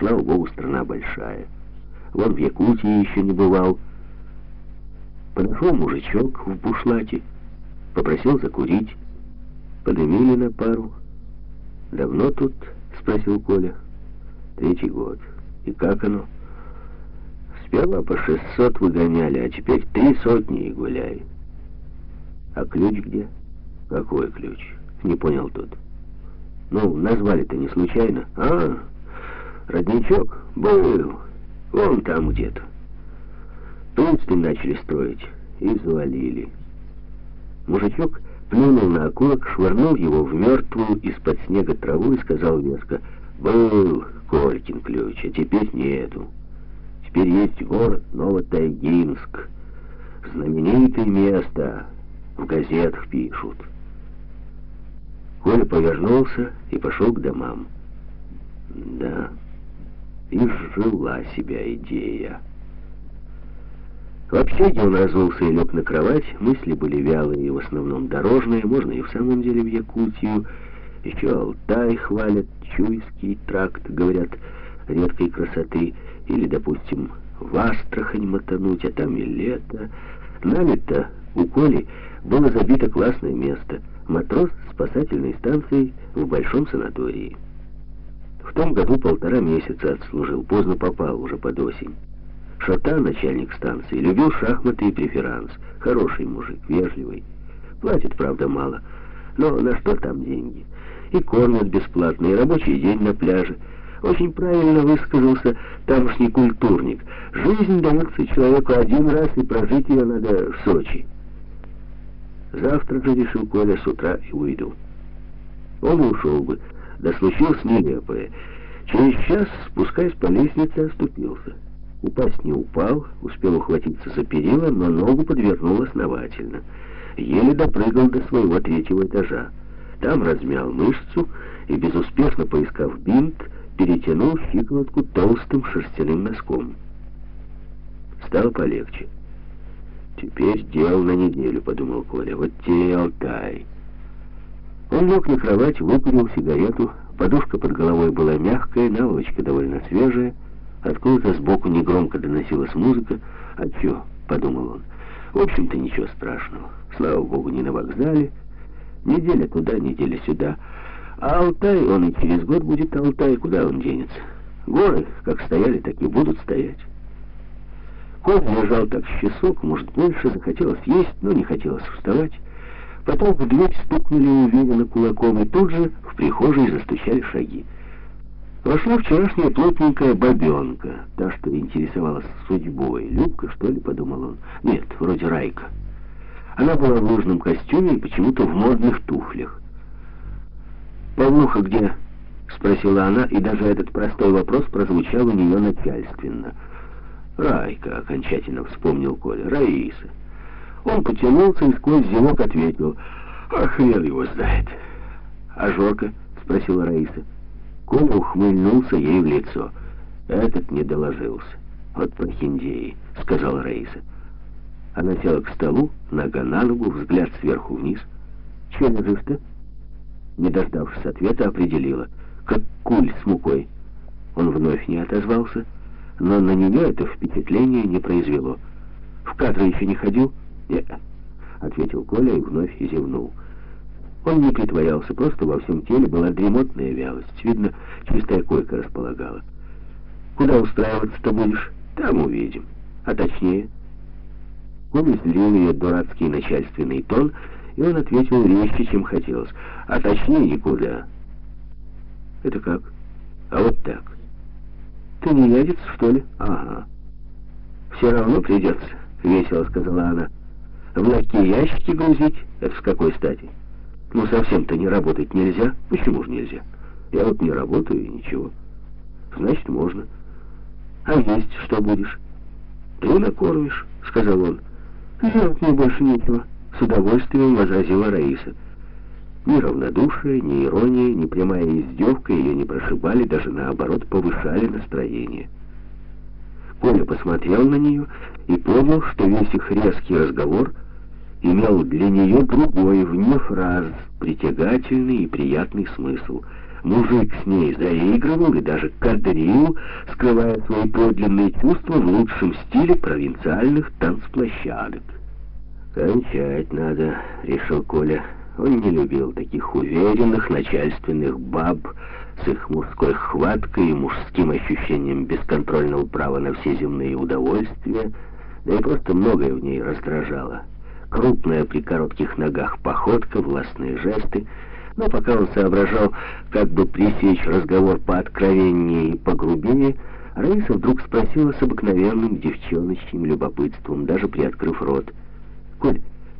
Слава богу, страна большая. Вон в Якутии еще не бывал. Подошел мужичок в бушлате, попросил закурить. Подымили на пару. «Давно тут?» — спросил Коля. «Третий год. И как оно?» «Сперва по шестьсот выгоняли, а теперь три сотни и гуляй». «А ключ где?» «Какой ключ?» — не понял тот. «Ну, назвали-то не случайно». «А, родничок? Был. Вон там где-то». Пристань начали строить и завалили. Мужичок плюнул на окурок, швырнул его в мертвую из-под снега траву и сказал веско, «Был Колькин ключ, а теперь нету. Теперь есть город Новотайгинск. Знаменитое место, в газетах пишут». Коля повернулся и пошел к домам. Да, и жила себя идея. В общаге он разулся и лег на кровать, мысли были вялые и в основном дорожные, можно и в самом деле в Якутию. Еще Алтай хвалят, Чуйский тракт, говорят, редкой красоты. Или, допустим, в Астрахань мотануть, а там и лето. Нами-то у Коли было забито классное место. Матрос спасательной станции в большом санатории. В том году полтора месяца отслужил, поздно попал, уже под осень. Шата, начальник станции, любил шахматы и преферанс. Хороший мужик, вежливый. Платит, правда, мало. Но на что там деньги? И кормят бесплатно, и рабочий день на пляже. Очень правильно высказался тамошний культурник. Жизнь дается человеку один раз, и прожить ее надо в Сочи. Завтра же решил Коля с утра и уйду. Он ушел бы, да случилось нелепое. Через час, спускаясь по лестнице, оступился. Упасть не упал, успел ухватиться за перила, но ногу подвернул основательно. Еле допрыгал до своего третьего этажа. Там размял мышцу и, безуспешно поискав бинт, перетянул щиколотку толстым шерстяным носком. Стало полегче. «Теперь дел на неделю», — подумал Коля. «Вот те Алтай». Он лег на кровать, выкурил сигарету. Подушка под головой была мягкая, наволочка довольно свежая. Откуда-то сбоку негромко доносилась музыка. «А чё?» — подумал он. «В общем-то, ничего страшного. Слава богу, не на вокзале. Неделя туда, неделя сюда. А Алтай, он и через год будет Алтай. Куда он денется? Горы, как стояли, так и будут стоять». Кот лежал так часок, может, больше, захотелось есть, но не хотелось вставать. Потом в дверь стукнули уверенно кулаком, и тут же в прихожей застучали шаги. Вошла вчерашняя плотненькая бабенка, та, что интересовалась судьбой. Любка, что ли, подумал он? Нет, вроде Райка. Она была в лыжном костюме и почему-то в модных туфлях. «Павлуха где?» — спросила она, и даже этот простой вопрос прозвучал у нее начальственно. «Райка», — окончательно вспомнил Коля, — «Раиса». Он потянулся и сквозь зевок ответил, «А хрен его знает». «А Жорка?» — спросила Раиса. Коля ухмыльнулся ей в лицо. Этот не доложился. «Вот прохиндеи», — сказала Раиса. Она села к столу, нога на ногу, взгляд сверху вниз. «Че лежишь-то?» Не дождавшись ответа, определила. «Как куль с мукой». Он вновь не отозвался, но на нее это впечатление не произвело. «В кадры еще не ходил?» «Нет», — ответил Коля и вновь зевнул. Он не притворялся, просто во всем теле была дремотная вялость. Видно, чистая койка располагала. «Куда устраиваться-то будешь? Там увидим. А точнее...» Он излил ее дурацкий начальственный тон, и он ответил резче, чем хотелось. «А точнее никуда». «Это как?» «А вот так». «Ты не ядец, что ли?» «Ага». «Все равно придется», — весело сказала она. «В лаки ящики грузить? Это с какой стати?» Ну, совсем-то не работать нельзя. Почему же нельзя? Я вот не работаю и ничего. Значит, можно. А есть что будешь? Ты накормишь, сказал он. Делать мне больше нечего. С удовольствием возразила Раиса. Ни равнодушие, ни ирония, ни прямая издевка ее не прошибали, даже наоборот повышали настроение. Коля посмотрел на нее и понял, что весь их резкий разговор — имел для нее другой, вне фраз, притягательный и приятный смысл. Мужик с ней заигрывал и даже кадрил, скрывая свои подлинные чувства в лучшем стиле провинциальных танцплощадок. «Кончать надо», — решил Коля. Он не любил таких уверенных начальственных баб с их мужской хваткой и мужским ощущением бесконтрольного права на все земные удовольствия, да и просто многое в ней раздражало. Крупная при коротких ногах походка, властные жесты — но пока он соображал, как бы пресечь разговор пооткровеннее и погрубее, Раиса вдруг спросила с обыкновенным девчоночьим любопытством, даже приоткрыв рот. «Коль,